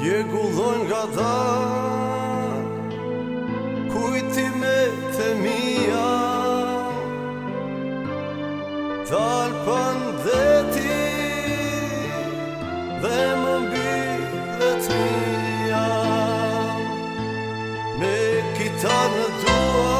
Je gullojnë nga ta Kujti me të mija Talë dhe ti Dhe më mbi dhe të mija Me kita në dua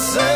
say